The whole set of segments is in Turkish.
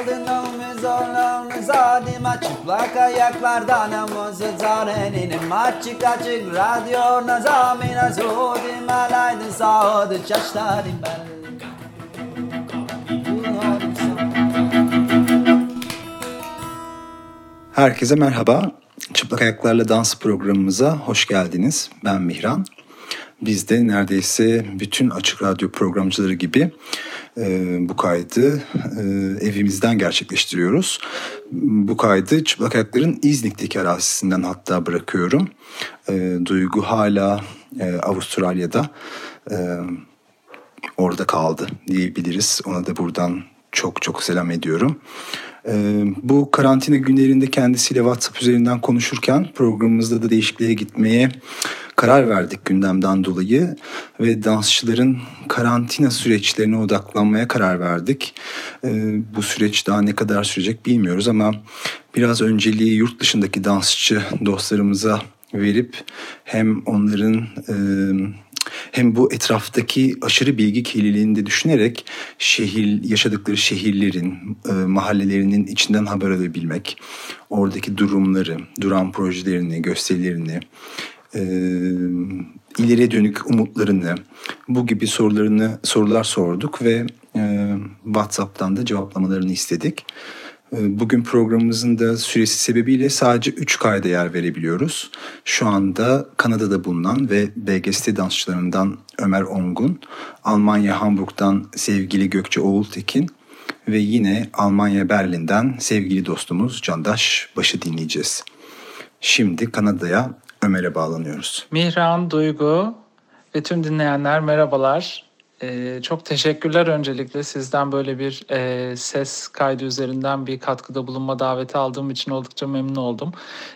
Aldın omuz zadima Çıplak ayaklardan omuz zarenim Açık açık radyo nazamina Zudim alaydı sağdı çaşlarım ben Herkese merhaba. Çıplak Ayaklarla Dans programımıza hoş geldiniz. Ben Mihran. Biz de neredeyse bütün açık radyo programcıları gibi e, bu kaydı e, evimizden gerçekleştiriyoruz. Bu kaydı Çıplak Ayaklar'ın İznik'teki arazisinden hatta bırakıyorum. E, Duygu hala e, Avustralya'da e, orada kaldı diyebiliriz. Ona da buradan çok çok selam ediyorum. Ee, bu karantina günlerinde kendisiyle WhatsApp üzerinden konuşurken programımızda da değişikliğe gitmeye karar verdik gündemden dolayı ve dansçıların karantina süreçlerine odaklanmaya karar verdik. Ee, bu süreç daha ne kadar sürecek bilmiyoruz ama biraz önceliği yurt dışındaki dansçı dostlarımıza verip hem onların e, hem bu etraftaki aşırı bilgi kirliliğini de düşünerek şehir yaşadıkları şehirlerin, e, mahallelerinin içinden haber alabilmek, oradaki durumları, duran projelerini, gösterilerini, e, ileriye dönük umutlarını, bu gibi sorularını sorular sorduk ve e, WhatsApp'tan da cevaplamalarını istedik. Ee, bugün programımızın da süresi sebebiyle sadece 3 kayda yer verebiliyoruz. Şu anda Kanada'da bulunan ve BGST dansçılarından Ömer Ongun, Almanya Hamburg'dan sevgili Gökçe Oğultekin ve yine Almanya Berlin'den sevgili dostumuz Candaş Baş'ı dinleyeceğiz. Şimdi Kanada'ya Ömer'e bağlanıyoruz. Mihran, Duygu ve tüm dinleyenler merhabalar. Ee, çok teşekkürler öncelikle sizden böyle bir e, ses kaydı üzerinden bir katkıda bulunma daveti aldığım için oldukça memnun oldum.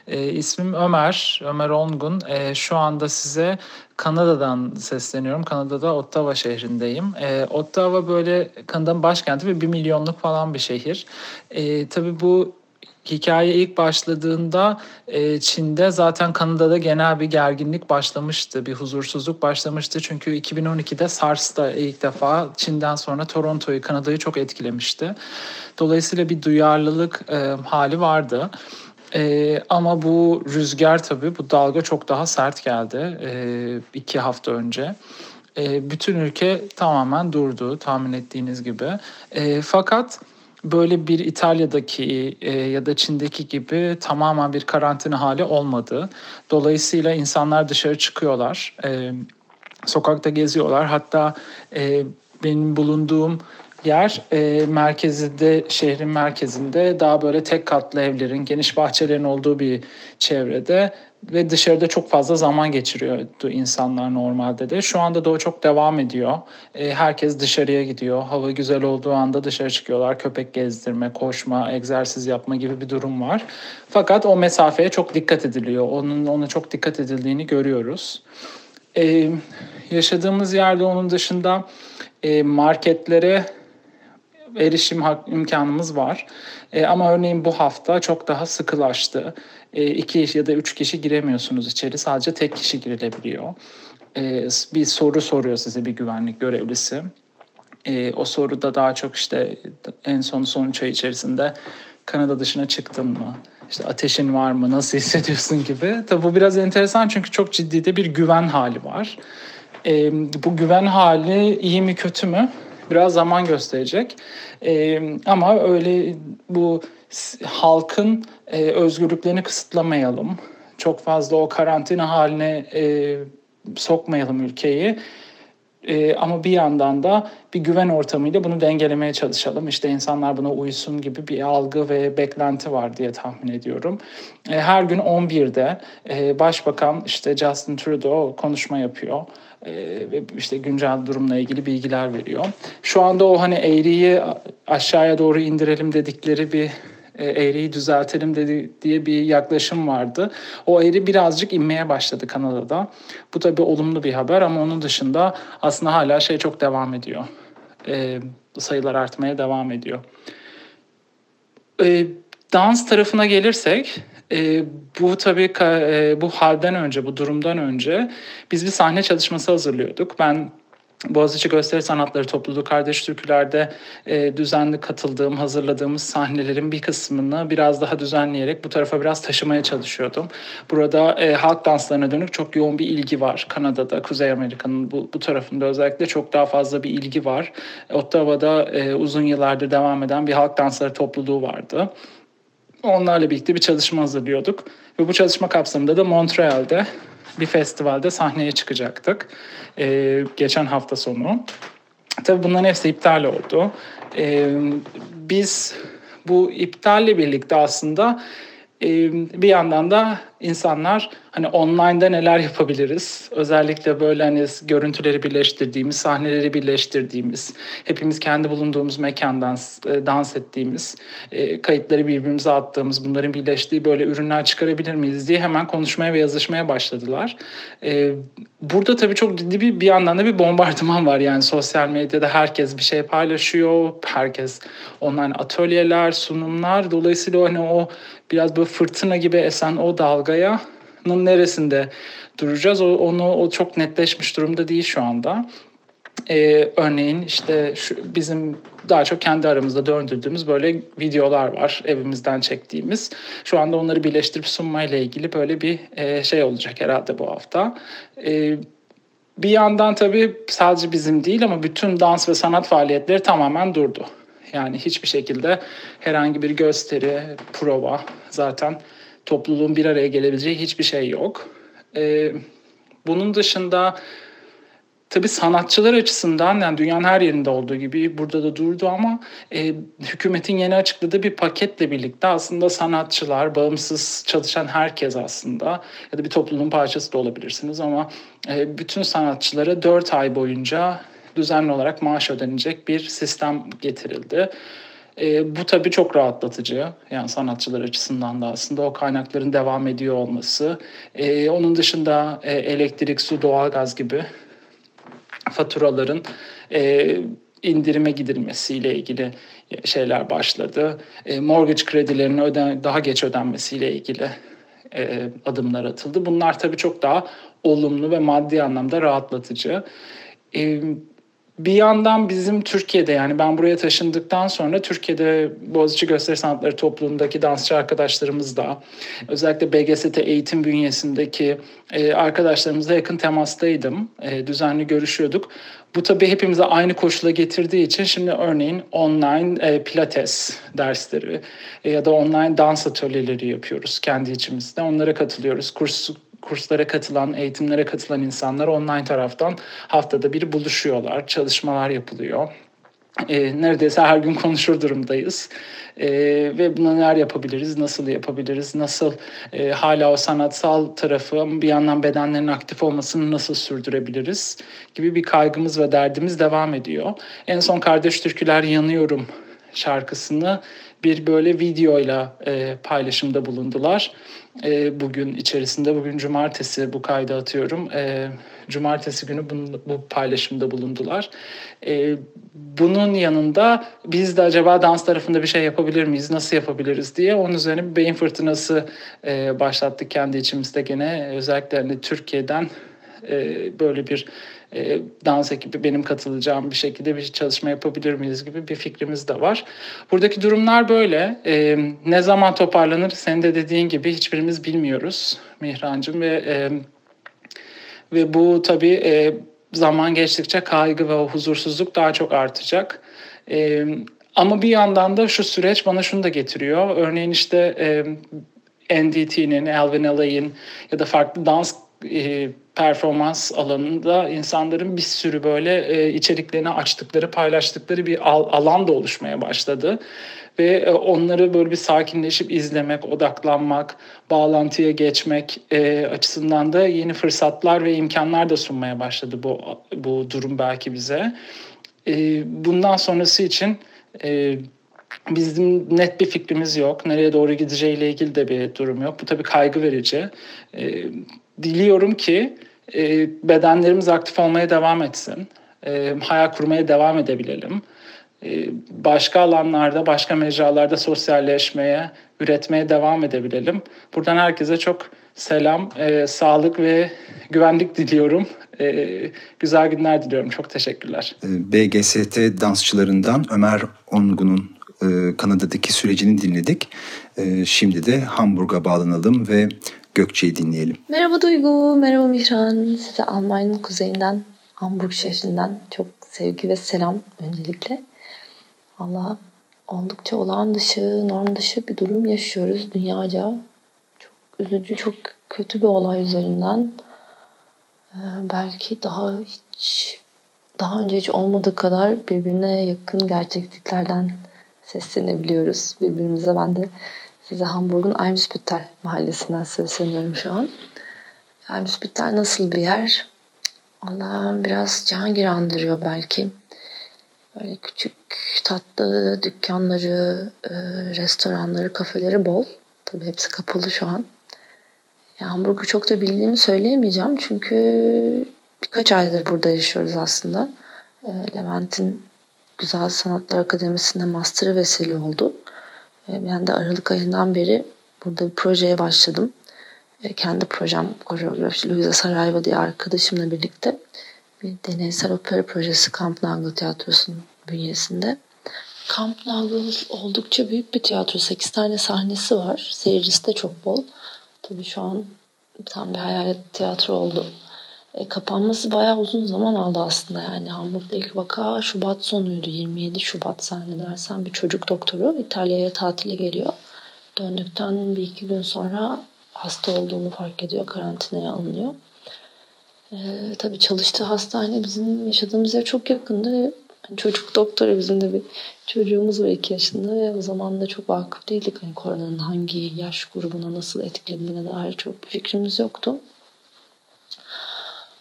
E, ismim Ömer, Ömer Ongun. E, şu anda size Kanada'dan sesleniyorum. Kanada'da Ottawa şehrindeyim. E, Ottawa böyle Kanada'nın başkenti ve bir milyonluk falan bir şehir. E, tabii bu hikaye ilk başladığında e, Çin'de zaten Kanada'da genel bir gerginlik başlamıştı, bir huzursuzluk başlamıştı. Çünkü 2012'de SARS'ta ilk defa Çin'den sonra Toronto'yu, Kanada'yı çok etkilemişti. Dolayısıyla bir duyarlılık e, hali vardı. Ee, ama bu rüzgar tabii, bu dalga çok daha sert geldi e, iki hafta önce. E, bütün ülke tamamen durdu tahmin ettiğiniz gibi. E, fakat böyle bir İtalya'daki e, ya da Çin'deki gibi tamamen bir karantina hali olmadı. Dolayısıyla insanlar dışarı çıkıyorlar, e, sokakta geziyorlar. Hatta e, benim bulunduğum yer e, merkezinde, şehrin merkezinde daha böyle tek katlı evlerin, geniş bahçelerin olduğu bir çevrede ve dışarıda çok fazla zaman geçiriyordu insanlar normalde de. Şu anda da o çok devam ediyor. E, herkes dışarıya gidiyor. Hava güzel olduğu anda dışarı çıkıyorlar. Köpek gezdirme, koşma, egzersiz yapma gibi bir durum var. Fakat o mesafeye çok dikkat ediliyor. Onun ona çok dikkat edildiğini görüyoruz. E, yaşadığımız yerde onun dışında e, marketlere erişim imkanımız var. E, ama örneğin bu hafta çok daha sıkılaştı. E, iki ya da üç kişi giremiyorsunuz içeri. Sadece tek kişi girilebiliyor. E, bir soru soruyor size bir güvenlik görevlisi. E, o soruda daha çok işte en son sonuç ay içerisinde Kanada dışına çıktın mı? İşte ateşin var mı? Nasıl hissediyorsun gibi. Tabi bu biraz enteresan çünkü çok ciddi de bir güven hali var. E, bu güven hali iyi mi kötü mü? Biraz zaman gösterecek. E, ama öyle bu halkın e, özgürlüklerini kısıtlamayalım. Çok fazla o karantina haline e, sokmayalım ülkeyi. E, ama bir yandan da bir güven ortamıyla bunu dengelemeye çalışalım. İşte insanlar buna uysun gibi bir algı ve beklenti var diye tahmin ediyorum. E, her gün 11'de e, Başbakan işte Justin Trudeau konuşma yapıyor ve işte güncel durumla ilgili bilgiler veriyor. Şu anda o hani eğriyi aşağıya doğru indirelim dedikleri bir e, eğriyi düzeltelim dedi diye bir yaklaşım vardı. O eğri birazcık inmeye başladı Kanada'da. Bu tabii olumlu bir haber ama onun dışında aslında hala şey çok devam ediyor. E, sayılar artmaya devam ediyor. E, dans tarafına gelirsek e, bu tabii e, bu halden önce, bu durumdan önce biz bir sahne çalışması hazırlıyorduk. Ben Boğaziçi Gösteri Sanatları Topluluğu Kardeş Türküler'de e, düzenli katıldığım, hazırladığımız sahnelerin bir kısmını biraz daha düzenleyerek bu tarafa biraz taşımaya çalışıyordum. Burada e, halk danslarına dönük çok yoğun bir ilgi var. Kanada'da, Kuzey Amerika'nın bu, bu tarafında özellikle çok daha fazla bir ilgi var. Ottawa'da e, uzun yıllardır devam eden bir halk dansları topluluğu vardı. Onlarla birlikte bir çalışma hazırlıyorduk. Ve bu çalışma kapsamında da Montreal'de bir festivalde sahneye çıkacaktık. Ee, geçen hafta sonu. Tabii bunların hepsi iptal oldu. Ee, biz bu iptalle birlikte aslında e, bir yandan da insanlar hani online'da neler yapabiliriz? Özellikle böyle hani görüntüleri birleştirdiğimiz, sahneleri birleştirdiğimiz, hepimiz kendi bulunduğumuz mekandan e, dans ettiğimiz, e, kayıtları birbirimize attığımız, bunların birleştiği böyle ürünler çıkarabilir miyiz diye hemen konuşmaya ve yazışmaya başladılar. E, burada tabii çok ciddi bir bir yandan da bir bombardıman var yani sosyal medyada herkes bir şey paylaşıyor, herkes online atölyeler, sunumlar. Dolayısıyla hani o biraz böyle fırtına gibi esen o dalgaya neresinde duracağız? O, onu o çok netleşmiş durumda değil şu anda. Ee, örneğin işte şu, bizim daha çok kendi aramızda döndürdüğümüz böyle videolar var evimizden çektiğimiz. Şu anda onları birleştirip sunmayla ilgili böyle bir e, şey olacak herhalde bu hafta. E, bir yandan tabii sadece bizim değil ama bütün dans ve sanat faaliyetleri tamamen durdu. Yani hiçbir şekilde herhangi bir gösteri, prova zaten topluluğun bir araya gelebileceği hiçbir şey yok. Ee, bunun dışında tabii sanatçılar açısından yani dünyanın her yerinde olduğu gibi burada da durdu ama e, hükümetin yeni açıkladığı bir paketle birlikte aslında sanatçılar, bağımsız çalışan herkes aslında ya da bir topluluğun parçası da olabilirsiniz ama e, bütün sanatçılara 4 ay boyunca düzenli olarak maaş ödenecek bir sistem getirildi. E, bu tabii çok rahatlatıcı. Yani sanatçılar açısından da aslında o kaynakların devam ediyor olması. E, onun dışında e, elektrik, su, doğalgaz gibi faturaların e, indirime gidilmesiyle ilgili şeyler başladı. E, mortgage kredilerinin öden, daha geç ödenmesiyle ilgili e, adımlar atıldı. Bunlar tabii çok daha olumlu ve maddi anlamda rahatlatıcı. E, bir yandan bizim Türkiye'de yani ben buraya taşındıktan sonra Türkiye'de Boğaziçi Gösteri Sanatları topluluğundaki dansçı arkadaşlarımız da özellikle BGST eğitim bünyesindeki e, arkadaşlarımızla yakın temastaydım. E, düzenli görüşüyorduk. Bu tabii hepimize aynı koşula getirdiği için şimdi örneğin online e, pilates dersleri e, ya da online dans atölyeleri yapıyoruz kendi içimizde. Onlara katılıyoruz. Kurs kurslara katılan, eğitimlere katılan insanlar online taraftan haftada bir buluşuyorlar, çalışmalar yapılıyor. E, neredeyse her gün konuşur durumdayız. E, ve bunu neler yapabiliriz, nasıl yapabiliriz, nasıl e, hala o sanatsal tarafı bir yandan bedenlerin aktif olmasını nasıl sürdürebiliriz gibi bir kaygımız ve derdimiz devam ediyor. En son Kardeş Türküler Yanıyorum şarkısını bir böyle videoyla e, paylaşımda bulundular. E, bugün içerisinde, bugün cumartesi bu kaydı atıyorum. E, cumartesi günü bunu, bu paylaşımda bulundular. E, bunun yanında biz de acaba dans tarafında bir şey yapabilir miyiz, nasıl yapabiliriz diye onun üzerine bir beyin fırtınası e, başlattık kendi içimizde gene. Özellikle hani Türkiye'den e, böyle bir e, dans ekibi benim katılacağım bir şekilde bir çalışma yapabilir miyiz gibi bir fikrimiz de var. Buradaki durumlar böyle. E, ne zaman toparlanır senin de dediğin gibi hiçbirimiz bilmiyoruz Mihrancığım ve e, ve bu tabii e, zaman geçtikçe kaygı ve huzursuzluk daha çok artacak. E, ama bir yandan da şu süreç bana şunu da getiriyor. Örneğin işte e, NDT'nin, Alvin Ailey'in ya da farklı dans e, performans alanında insanların bir sürü böyle e, içeriklerini açtıkları, paylaştıkları bir al, alan da oluşmaya başladı. Ve e, onları böyle bir sakinleşip izlemek, odaklanmak, bağlantıya geçmek açısından da yeni fırsatlar ve imkanlar da sunmaya başladı bu, bu durum belki bize. Bundan sonrası için... Bizim net bir fikrimiz yok. Nereye doğru gideceğiyle ilgili de bir durum yok. Bu tabii kaygı verici. Diliyorum ki e, bedenlerimiz aktif olmaya devam etsin. E, hayal kurmaya devam edebilelim. E, başka alanlarda, başka mecralarda sosyalleşmeye, üretmeye devam edebilelim. Buradan herkese çok selam, e, sağlık ve güvenlik diliyorum. E, güzel günler diliyorum. Çok teşekkürler. E, BGST dansçılarından Ömer Ongun'un e, Kanada'daki sürecini dinledik. E, şimdi de Hamburg'a bağlanalım ve Gökçe'yi dinleyelim. Merhaba Duygu, merhaba Mihran. Size Almanya'nın kuzeyinden, Hamburg şehrinden çok sevgi ve selam öncelikle. Allah oldukça olağan dışı, norm dışı bir durum yaşıyoruz dünyaca. Çok üzücü, çok kötü bir olay üzerinden. Ee, belki daha hiç daha önce hiç olmadığı kadar birbirine yakın gerçekliklerden seslenebiliyoruz birbirimize. Ben de size Hamburg'un Eimsbüttel mahallesinden sesleniyorum şu an. Eimsbüttel nasıl bir yer? Allah biraz Cihangir andırıyor belki. Böyle küçük tatlı dükkanları, e, restoranları, kafeleri bol. Tabii hepsi kapalı şu an. Yani Hamburg'u çok da bildiğimi söyleyemeyeceğim çünkü birkaç aydır burada yaşıyoruz aslında. E, Levent'in Güzel Sanatlar Akademisi'nde master'ı vesile oldu. E, ben de Aralık ayından beri burada bir projeye başladım. Kendi projem koreografi Luisa Sarayva diye arkadaşımla birlikte bir deneysel opera projesi Camp Nagel Tiyatrosu'nun bünyesinde. Camp Nagel oldukça büyük bir tiyatro. 8 tane sahnesi var. Seyircisi de çok bol. Tabii şu an tam bir hayalet tiyatro oldu. E, kapanması bayağı uzun zaman aldı aslında. Yani Hamburg'da ilk vaka Şubat sonuydu. 27 Şubat zannedersem bir çocuk doktoru İtalya'ya tatile geliyor. Döndükten bir iki gün sonra hasta olduğunu fark ediyor. Karantinaya alınıyor. Ee, tabii çalıştığı hastane bizim yaşadığımız yer çok yakındı. Yani çocuk doktoru bizim de bir çocuğumuz var iki yaşında ve o zaman da çok vakıf değildik. Hani koronanın hangi yaş grubuna nasıl etkilediğine dair çok bir fikrimiz yoktu.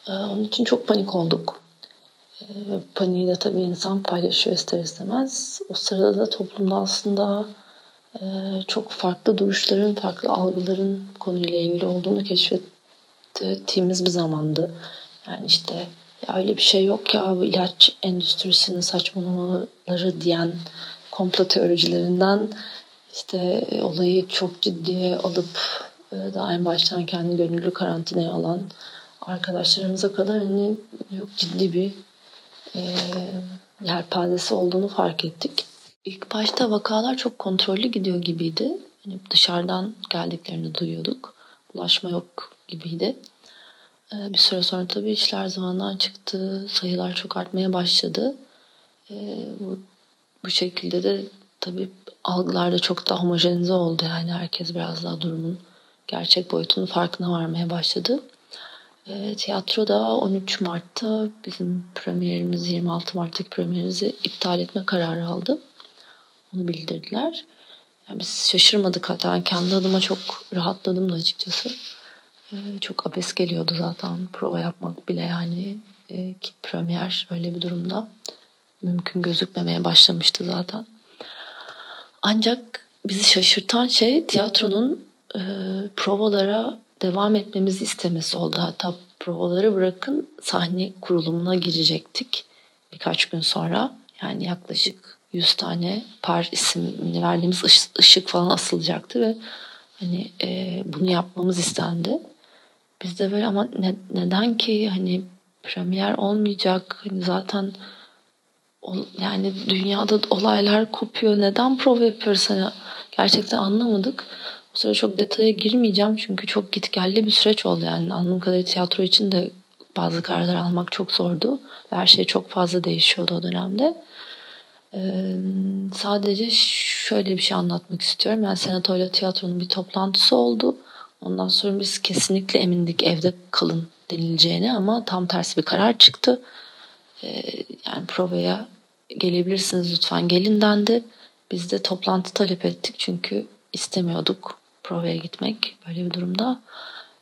Ee, onun için çok panik olduk. Ee, paniği de tabii insan paylaşıyor ister istemez. O sırada da toplumda aslında e, çok farklı duruşların, farklı algıların konuyla ilgili olduğunu keşfettiğimiz bir zamandı. Yani işte ya öyle bir şey yok ya bu ilaç endüstrisinin saçmalamaları diyen komplo teoricilerinden işte olayı çok ciddiye alıp e, daha en baştan kendi gönüllü karantinaya alan arkadaşlarımıza kadar hani çok ciddi bir e, yelpazesi olduğunu fark ettik. İlk başta vakalar çok kontrollü gidiyor gibiydi. Hani dışarıdan geldiklerini duyuyorduk. Ulaşma yok gibiydi. Ee, bir süre sonra tabii işler zamandan çıktı. Sayılar çok artmaya başladı. Ee, bu, bu şekilde de tabii algılar da çok daha homojenize oldu. Yani herkes biraz daha durumun gerçek boyutunun farkına varmaya başladı. E, tiyatroda 13 Mart'ta bizim premierimiz 26 Mart'taki premierimizi iptal etme kararı aldı. Onu bildirdiler. Yani biz şaşırmadık hatta kendi adıma çok rahatladım da açıkçası. Ee, çok abes geliyordu zaten prova yapmak bile yani e, ki premier öyle bir durumda mümkün gözükmemeye başlamıştı zaten. Ancak bizi şaşırtan şey tiyatronun e, provalara devam etmemizi istemesi oldu. Hatta provaları bırakın sahne kurulumuna girecektik birkaç gün sonra. Yani yaklaşık 100 tane par isimini verdiğimiz ışık falan asılacaktı ve hani e, bunu yapmamız istendi. Biz de böyle ama ne, neden ki hani premier olmayacak hani zaten yani dünyada olaylar kopuyor neden prova yapıyoruz hani gerçekten anlamadık. Bu süre çok detaya girmeyeceğim çünkü çok gitgelli bir süreç oldu yani anladığım kadarıyla tiyatro için de bazı kararlar almak çok zordu. Her şey çok fazla değişiyordu o dönemde. Ee, sadece şöyle bir şey anlatmak istiyorum. Yani senatoyla tiyatronun bir toplantısı oldu. Ondan sonra biz kesinlikle emindik evde kalın denileceğine ama tam tersi bir karar çıktı. Ee, yani provaya gelebilirsiniz lütfen gelin dendi. Biz de toplantı talep ettik çünkü istemiyorduk provaya gitmek böyle bir durumda.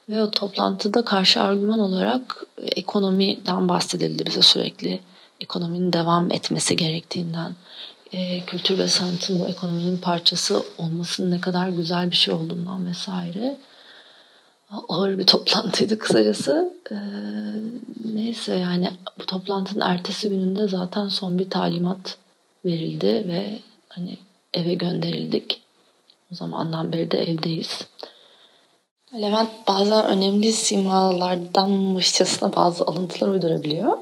Ve o toplantıda karşı argüman olarak ekonomiden bahsedildi bize sürekli. Ekonominin devam etmesi gerektiğinden, e, kültür ve sanatın bu ekonominin parçası olmasının ne kadar güzel bir şey olduğundan vesaire ağır bir toplantıydı kısacası. Ee, neyse yani bu toplantının ertesi gününde zaten son bir talimat verildi ve hani eve gönderildik. O zamandan beri de evdeyiz. Levent bazen önemli simalardanmışçasına bazı alıntılar uydurabiliyor.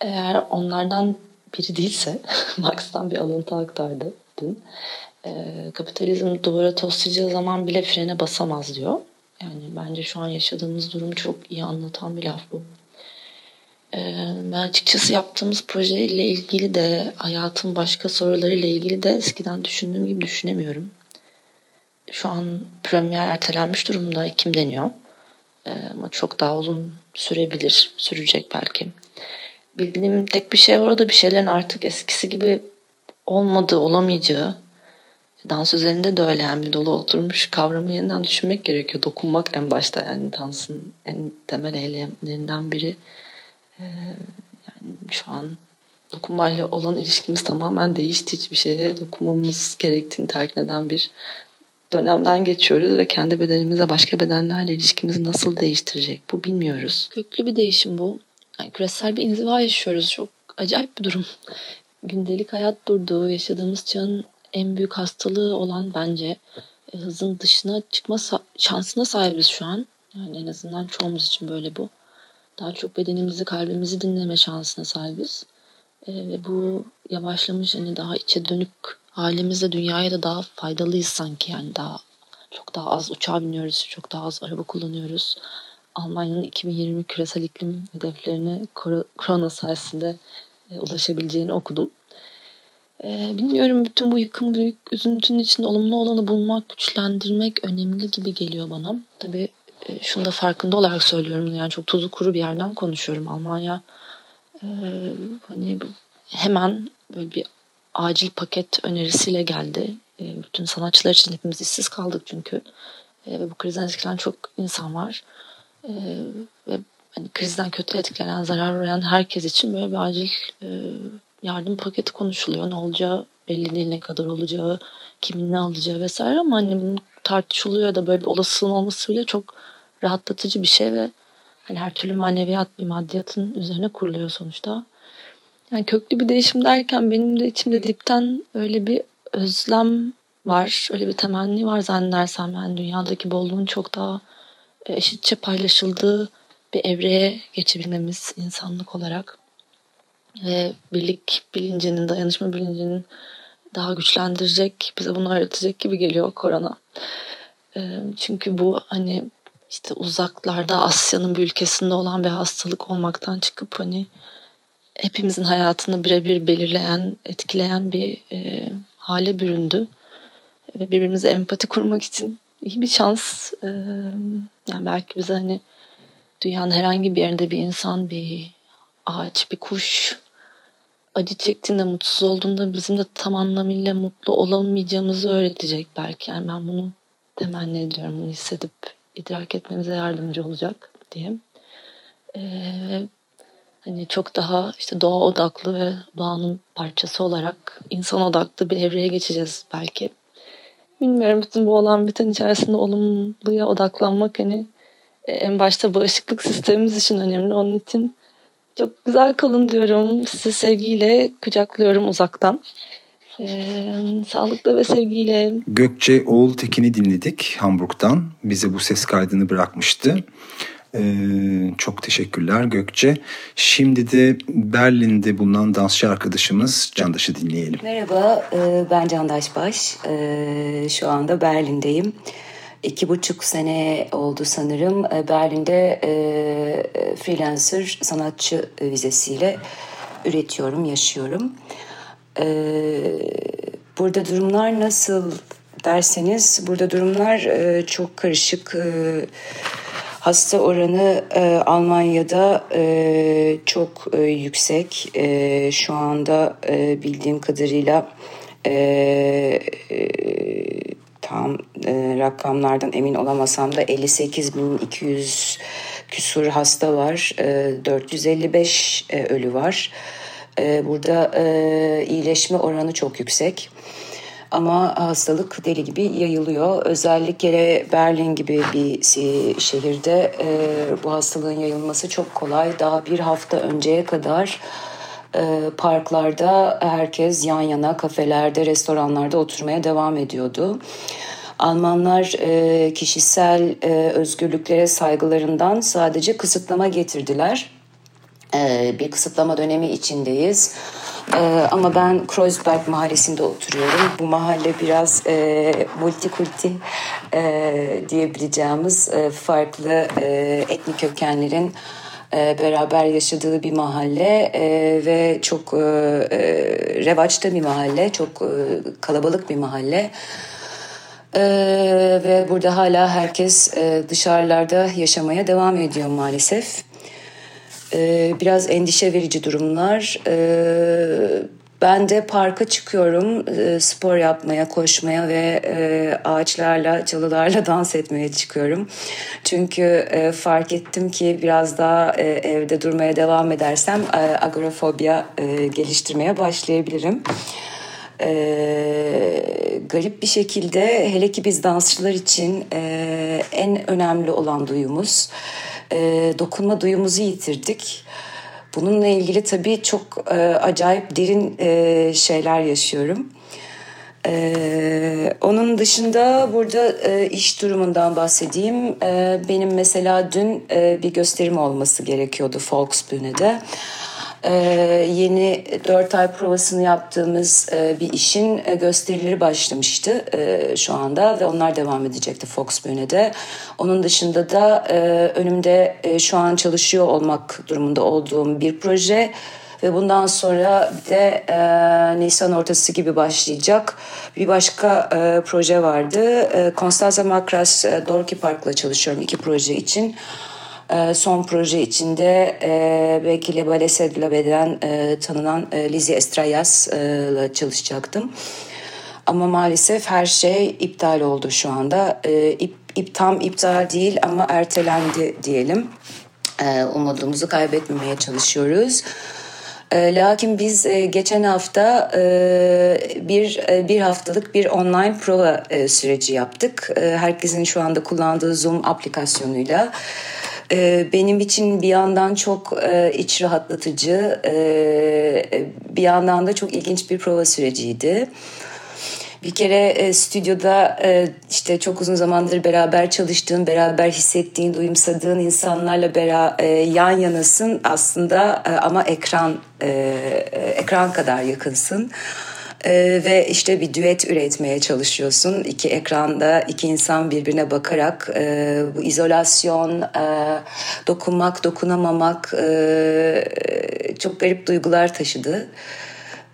Eğer onlardan biri değilse, Marx'tan bir alıntı aktardı dün. E, kapitalizm duvara toslayacağı zaman bile frene basamaz diyor. Yani bence şu an yaşadığımız durumu çok iyi anlatan bir laf bu. Ben açıkçası yaptığımız projeyle ilgili de hayatın başka sorularıyla ilgili de eskiden düşündüğüm gibi düşünemiyorum. Şu an premier ertelenmiş durumda. Ekim deniyor. Ee, ama çok daha uzun sürebilir. Sürecek belki. Bildiğim tek bir şey orada bir şeylerin artık eskisi gibi olmadığı, olamayacağı. Dans üzerinde de öyle yani bir dolu oturmuş kavramı yeniden düşünmek gerekiyor. Dokunmak en başta yani dansın en temel eylemlerinden biri. Ee, yani şu an dokunmayla olan ilişkimiz tamamen değişti. Hiçbir şeye dokunmamız gerektiğini terk eden bir dönemden geçiyoruz ve kendi bedenimize başka bedenlerle ilişkimizi nasıl değiştirecek bu bilmiyoruz. Köklü bir değişim bu. Yani küresel bir inziva yaşıyoruz. Çok acayip bir durum. Gündelik hayat durduğu, yaşadığımız çağın en büyük hastalığı olan bence e, hızın dışına çıkma şansına sahibiz şu an. Yani en azından çoğumuz için böyle bu. Daha çok bedenimizi, kalbimizi dinleme şansına sahibiz. E, ve bu yavaşlamış hani daha içe dönük halimizde dünyaya da daha faydalıyız sanki yani daha çok daha az uçağa biniyoruz, çok daha az araba kullanıyoruz. Almanya'nın 2020 küresel iklim hedeflerine korona sayesinde e, ulaşabileceğini okudum. E, bilmiyorum bütün bu yıkım büyük üzüntünün içinde olumlu olanı bulmak, güçlendirmek önemli gibi geliyor bana. Tabii e, şunu da farkında olarak söylüyorum yani çok tuzu kuru bir yerden konuşuyorum. Almanya e, hani hemen böyle bir acil paket önerisiyle geldi. E, bütün sanatçılar için hepimiz işsiz kaldık çünkü. E, ve bu krizden etkilenen çok insan var. E, ve hani krizden kötü etkilenen, zarar veren herkes için böyle bir acil yardım paketi konuşuluyor. Ne olacağı belli değil, ne kadar olacağı, kimin ne alacağı vesaire ama hani bunun tartışılıyor da böyle bir olasılığın olması bile çok rahatlatıcı bir şey ve hani her türlü maneviyat bir maddiyatın üzerine kuruluyor sonuçta. Yani köklü bir değişim derken benim de içimde dipten öyle bir özlem var. Öyle bir temenni var zannedersem. Yani dünyadaki bolluğun çok daha e, eşitçe paylaşıldığı bir evreye geçebilmemiz insanlık olarak. Ve birlik bilincinin, dayanışma bilincinin daha güçlendirecek, bize bunu öğretecek gibi geliyor korona. E, çünkü bu hani işte uzaklarda Asya'nın bir ülkesinde olan bir hastalık olmaktan çıkıp hani hepimizin hayatını birebir belirleyen, etkileyen bir e, hale büründü. Ve birbirimize empati kurmak için iyi bir şans. E, yani belki bize hani dünyanın herhangi bir yerinde bir insan, bir ağaç, bir kuş acı çektiğinde, mutsuz olduğunda bizim de tam anlamıyla mutlu olamayacağımızı öğretecek belki. Yani ben bunu temenni ediyorum. Bunu hissedip idrak etmemize yardımcı olacak diye. Ee, hani çok daha işte doğa odaklı ve doğanın parçası olarak insan odaklı bir evreye geçeceğiz belki. Bilmiyorum bütün bu olan biten içerisinde olumluya odaklanmak hani e, en başta bağışıklık sistemimiz için önemli. Onun için çok güzel kalın diyorum. Sizi sevgiyle kucaklıyorum uzaktan. Ee, sağlıklı ve sevgiyle. Gökçe Oğul Tekin'i dinledik Hamburg'dan. Bize bu ses kaydını bırakmıştı. Ee, çok teşekkürler Gökçe. Şimdi de Berlin'de bulunan dansçı arkadaşımız Candaş'ı dinleyelim. Merhaba, e, ben Candaş Baş. E, şu anda Berlin'deyim. İki buçuk sene oldu sanırım. E, Berlin'de freelancer sanatçı vizesiyle üretiyorum, yaşıyorum. Burada durumlar nasıl derseniz, burada durumlar çok karışık. Hasta oranı e, Almanya'da e, çok e, yüksek. E, şu anda e, bildiğim kadarıyla e, e, tam e, rakamlardan emin olamasam da 58.200 küsur hasta var. E, 455 e, ölü var. E, burada e, iyileşme oranı çok yüksek. Ama hastalık deli gibi yayılıyor. Özellikle Berlin gibi bir şehirde e, bu hastalığın yayılması çok kolay. Daha bir hafta önceye kadar e, parklarda herkes yan yana kafelerde, restoranlarda oturmaya devam ediyordu. Almanlar e, kişisel e, özgürlüklere saygılarından sadece kısıtlama getirdiler. E, bir kısıtlama dönemi içindeyiz. Ee, ama ben Kreuzberg mahallesinde oturuyorum. Bu mahalle biraz e, multikulti e, diyebileceğimiz e, farklı e, etnik kökenlerin e, beraber yaşadığı bir mahalle e, ve çok e, e, revaçta bir mahalle, çok e, kalabalık bir mahalle. Ee, ve burada hala herkes e, dışarılarda yaşamaya devam ediyor maalesef. Ee, biraz endişe verici durumlar. Ee, ben de parka çıkıyorum e, spor yapmaya, koşmaya ve e, ağaçlarla, çalılarla dans etmeye çıkıyorum. Çünkü e, fark ettim ki biraz daha e, evde durmaya devam edersem e, agorafobia e, geliştirmeye başlayabilirim. E, garip bir şekilde hele ki biz dansçılar için e, en önemli olan duyumuz e, dokunma duyumuzu yitirdik. Bununla ilgili tabii çok e, acayip derin e, şeyler yaşıyorum. Ee, onun dışında burada e, iş durumundan bahsedeyim. E, benim mesela dün e, bir gösterim olması gerekiyordu Volksbühne'de. Ee, yeni dört ay provasını yaptığımız e, bir işin e, gösterileri başlamıştı e, şu anda ve onlar devam edecekti Volksbühne'de. Onun dışında da önümde şu an çalışıyor olmak durumunda olduğum bir proje ve bundan sonra bir de e, Nisan ortası gibi başlayacak bir başka e, proje vardı. E, Constanza Makras e, Dorki Park'la çalışıyorum iki proje için. E, son proje içinde e, belki Le Ballet Sedlabe'den e, tanınan e, Lizzie Estrayas ile çalışacaktım. Ama maalesef her şey iptal oldu şu anda. İp, ip, tam iptal değil ama ertelendi diyelim. Umudumuzu kaybetmemeye çalışıyoruz. Lakin biz geçen hafta bir bir haftalık bir online prova süreci yaptık. Herkesin şu anda kullandığı Zoom aplikasyonuyla. Benim için bir yandan çok iç rahatlatıcı, bir yandan da çok ilginç bir prova süreciydi. Bir kere e, stüdyoda e, işte çok uzun zamandır beraber çalıştığın, beraber hissettiğin, duyumsadığın insanlarla bera, e, yan yanasın aslında e, ama ekran e, ekran kadar yakınsın. Ee, ve işte bir düet üretmeye çalışıyorsun. İki ekranda iki insan birbirine bakarak e, bu izolasyon, e, dokunmak, dokunamamak e, çok garip duygular taşıdı.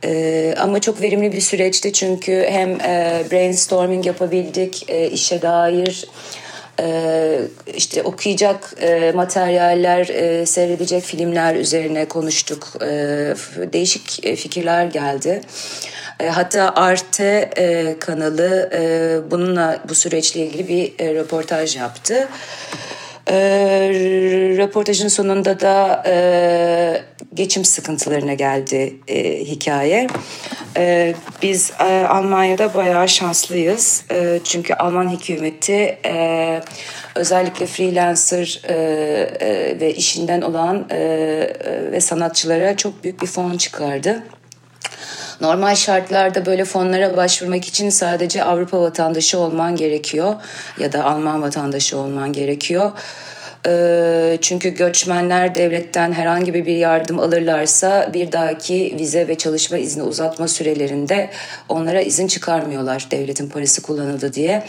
Ee, ama çok verimli bir süreçti çünkü hem e, brainstorming yapabildik, e, işe dair e, işte okuyacak e, materyaller, e, seyredecek filmler üzerine konuştuk. E, değişik e, fikirler geldi. E, hatta Arte e, kanalı e, bununla bu süreçle ilgili bir röportaj yaptı. Röportajın sonunda da geçim sıkıntılarına geldi hikaye. Biz Almanya'da bayağı şanslıyız. Çünkü Alman hükümeti özellikle freelancer ve işinden olan ve sanatçılara çok büyük bir fon çıkardı. Normal şartlarda böyle fonlara başvurmak için sadece Avrupa vatandaşı olman gerekiyor ya da Alman vatandaşı olman gerekiyor. Ee, çünkü göçmenler devletten herhangi bir yardım alırlarsa bir dahaki vize ve çalışma izni uzatma sürelerinde onlara izin çıkarmıyorlar devletin parası kullanıldı diye.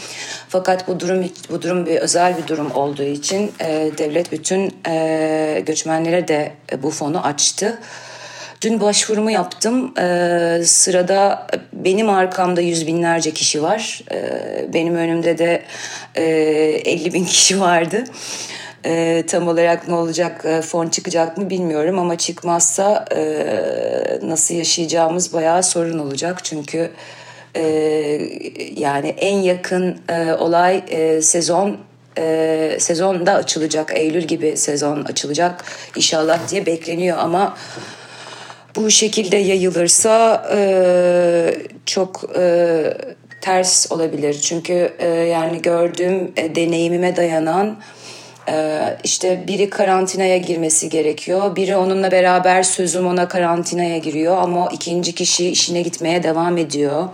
Fakat bu durum bu durum bir özel bir durum olduğu için e, devlet bütün e, göçmenlere de bu fonu açtı. Dün başvurumu yaptım. Ee, sırada benim arkamda yüz binlerce kişi var. Ee, benim önümde de e, 50 bin kişi vardı. E, tam olarak ne olacak, e, fon çıkacak mı bilmiyorum ama çıkmazsa e, nasıl yaşayacağımız bayağı sorun olacak. Çünkü e, yani en yakın e, olay e, sezon e, sezonda açılacak. Eylül gibi sezon açılacak inşallah diye bekleniyor ama bu şekilde yayılırsa e, çok e, ters olabilir. Çünkü e, yani gördüğüm e, deneyimime dayanan Ee, işte biri karantinaya girmesi gerekiyor. Biri onunla beraber sözüm ona karantinaya giriyor ama ikinci kişi işine gitmeye devam ediyor.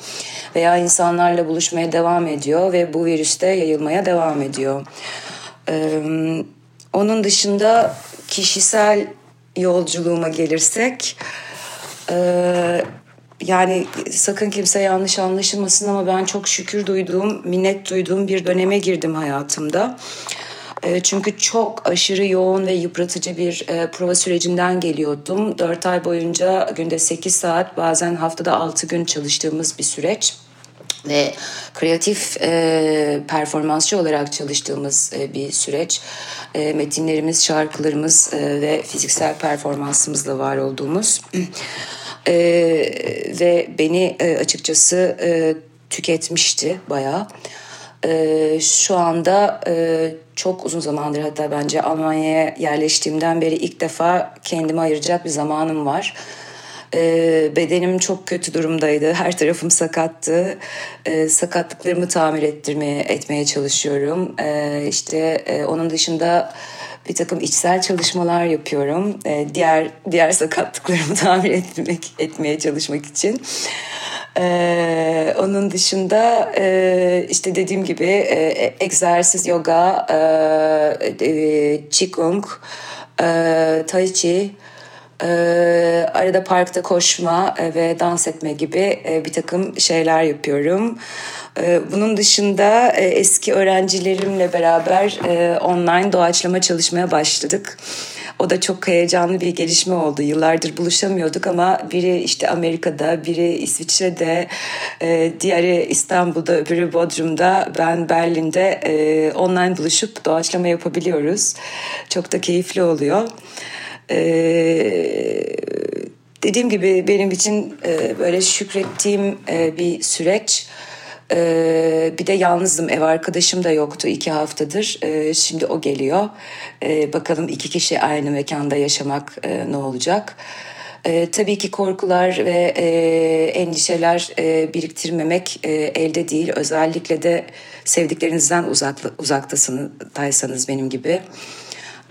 Veya insanlarla buluşmaya devam ediyor ve bu virüs de yayılmaya devam ediyor. Ee, onun dışında kişisel yolculuğuma gelirsek... E, yani sakın kimse yanlış anlaşılmasın ama ben çok şükür duyduğum, minnet duyduğum bir döneme girdim hayatımda. E, çünkü çok aşırı yoğun ve yıpratıcı bir e, prova sürecinden geliyordum. Dört ay boyunca günde sekiz saat bazen haftada altı gün çalıştığımız bir süreç ve kreatif e, performansçı olarak çalıştığımız e, bir süreç. E, metinlerimiz, şarkılarımız e, ve fiziksel performansımızla var olduğumuz. E, ve beni e, açıkçası e, tüketmişti bayağı. E, şu anda e, çok uzun zamandır hatta bence Almanya'ya yerleştiğimden beri ilk defa kendime ayıracak bir zamanım var. E, bedenim çok kötü durumdaydı. Her tarafım sakattı. E, sakatlıklarımı tamir ettirmeye etmeye çalışıyorum. E, işte e, onun dışında bir takım içsel çalışmalar yapıyorum. E, diğer diğer sakatlıklarımı tamir etmek etmeye çalışmak için. Ee, onun dışında e, işte dediğim gibi e, egzersiz, yoga, e, e, qigong, e, tai chi, e, arada parkta koşma e, ve dans etme gibi e, bir takım şeyler yapıyorum. E, bunun dışında e, eski öğrencilerimle beraber e, online doğaçlama çalışmaya başladık. O da çok heyecanlı bir gelişme oldu. Yıllardır buluşamıyorduk ama biri işte Amerika'da, biri İsviçre'de, e, diğeri İstanbul'da, öbürü Bodrum'da, ben Berlin'de e, online buluşup doğaçlama yapabiliyoruz. Çok da keyifli oluyor. Ee, dediğim gibi benim için e, böyle şükrettiğim e, bir süreç. Ee, bir de yalnızdım. Ev arkadaşım da yoktu iki haftadır. Ee, şimdi o geliyor. Ee, bakalım iki kişi aynı mekanda yaşamak e, ne olacak? Ee, tabii ki korkular ve e, endişeler e, biriktirmemek e, elde değil. Özellikle de sevdiklerinizden uzakla, uzaktasınız benim gibi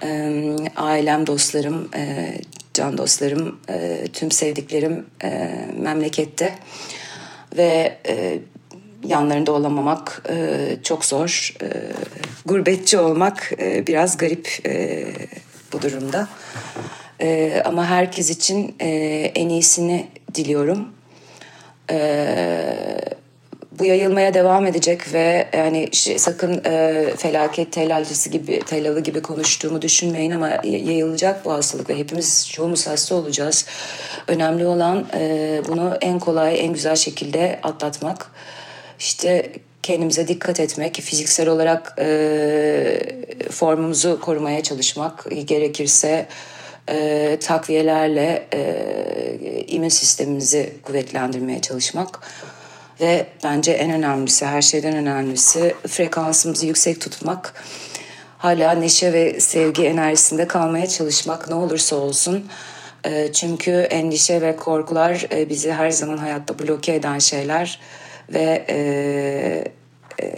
ee, ailem dostlarım e, can dostlarım e, tüm sevdiklerim e, memlekette ve e, yanlarında olamamak e, çok zor. E, gurbetçi olmak e, biraz garip e, bu durumda. E, ama herkes için e, en iyisini diliyorum. E, bu yayılmaya devam edecek ve yani şey, sakın e, felaket tellalcısı gibi tellalı gibi konuştuğumu düşünmeyin ama yayılacak bu hastalık ve hepimiz çoğumuz hasta olacağız. Önemli olan e, bunu en kolay en güzel şekilde atlatmak işte kendimize dikkat etmek, fiziksel olarak e, formumuzu korumaya çalışmak, gerekirse e, takviyelerle e, immün sistemimizi kuvvetlendirmeye çalışmak ve bence en önemlisi, her şeyden önemlisi frekansımızı yüksek tutmak, hala neşe ve sevgi enerjisinde kalmaya çalışmak ne olursa olsun. E, çünkü endişe ve korkular e, bizi her zaman hayatta bloke eden şeyler ve e, e,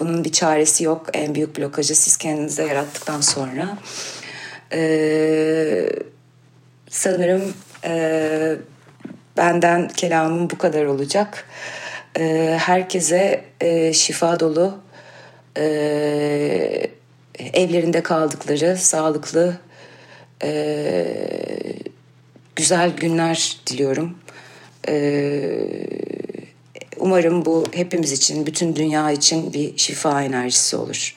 bunun bir çaresi yok. En büyük blokajı siz kendinize yarattıktan sonra. E, sanırım e, benden kelamım bu kadar olacak. E, herkese e, şifa dolu, e, evlerinde kaldıkları sağlıklı, e, güzel günler diliyorum. Umarım bu hepimiz için, bütün dünya için bir şifa enerjisi olur.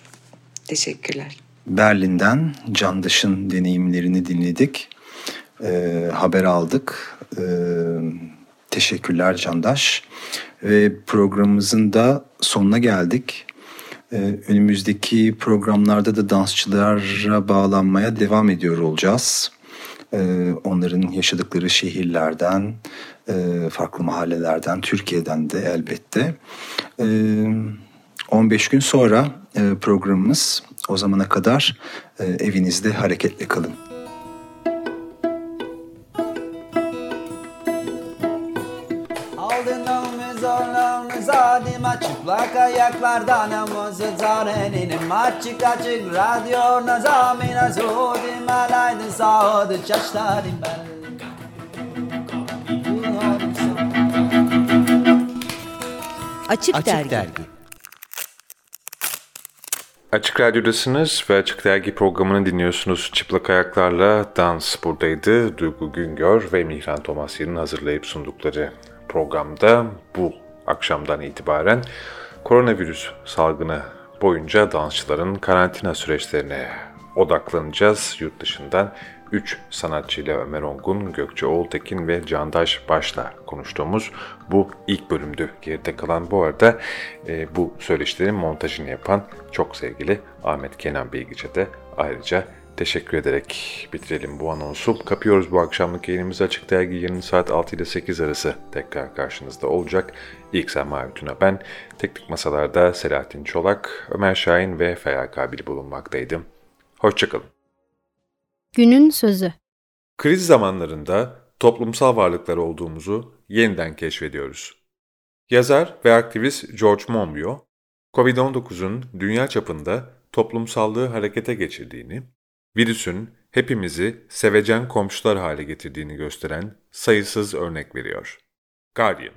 Teşekkürler. Berlin'den Candaş'ın deneyimlerini dinledik. Ee, haber aldık. Ee, teşekkürler Candaş. Ve programımızın da sonuna geldik. Ee, önümüzdeki programlarda da dansçılara bağlanmaya devam ediyor olacağız. Ee, onların yaşadıkları şehirlerden, e, farklı mahallelerden, Türkiye'den de elbette. 15 ee, gün sonra e, programımız. O zamana kadar e, evinizde hareketle kalın. Zadıma Çıplak ayaklardan namazı zarenim Açık açık radyo nazamina Zudim alaydı sağdı çaşlarım ben Açık, Açık Dergi. Dergi. Açık Radyo'dasınız ve Açık Dergi programını dinliyorsunuz. Çıplak Ayaklarla Dans buradaydı. Duygu Güngör ve Mihran Tomasyer'in hazırlayıp sundukları programda bu akşamdan itibaren koronavirüs salgını boyunca dansçıların karantina süreçlerine odaklanacağız. Yurt dışından 3 sanatçıyla Ömer Ongun, Gökçe Oğultekin ve Candaş Baş'la konuştuğumuz bu ilk bölümdü. Geride kalan bu arada e, bu söyleşilerin montajını yapan çok sevgili Ahmet Kenan Bilgiç'e de ayrıca teşekkür ederek bitirelim bu anonsu. Kapıyoruz bu akşamlık yayınımızı Açık Dergi yarın saat 6 ile 8 arası tekrar karşınızda olacak. İlk sen Mavi Tuna ben. Teknik masalarda Selahattin Çolak, Ömer Şahin ve Feyyal Kabil bulunmaktaydım. Hoşçakalın. Günün sözü. Kriz zamanlarında toplumsal varlıklar olduğumuzu yeniden keşfediyoruz. Yazar ve aktivist George Monbiot, COVID-19'un dünya çapında toplumsallığı harekete geçirdiğini, virüsün hepimizi sevecen komşular hale getirdiğini gösteren sayısız örnek veriyor. Guardian